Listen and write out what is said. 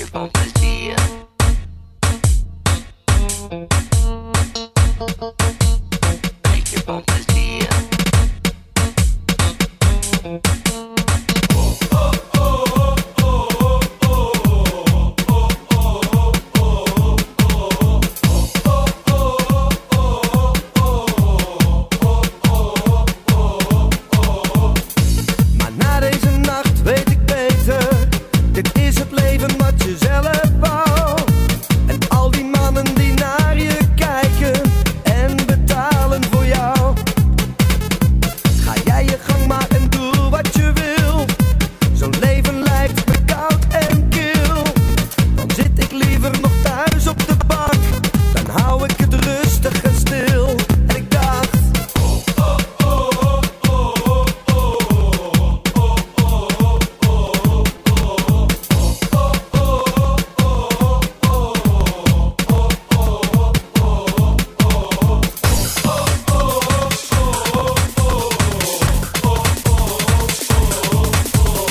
Beetje van.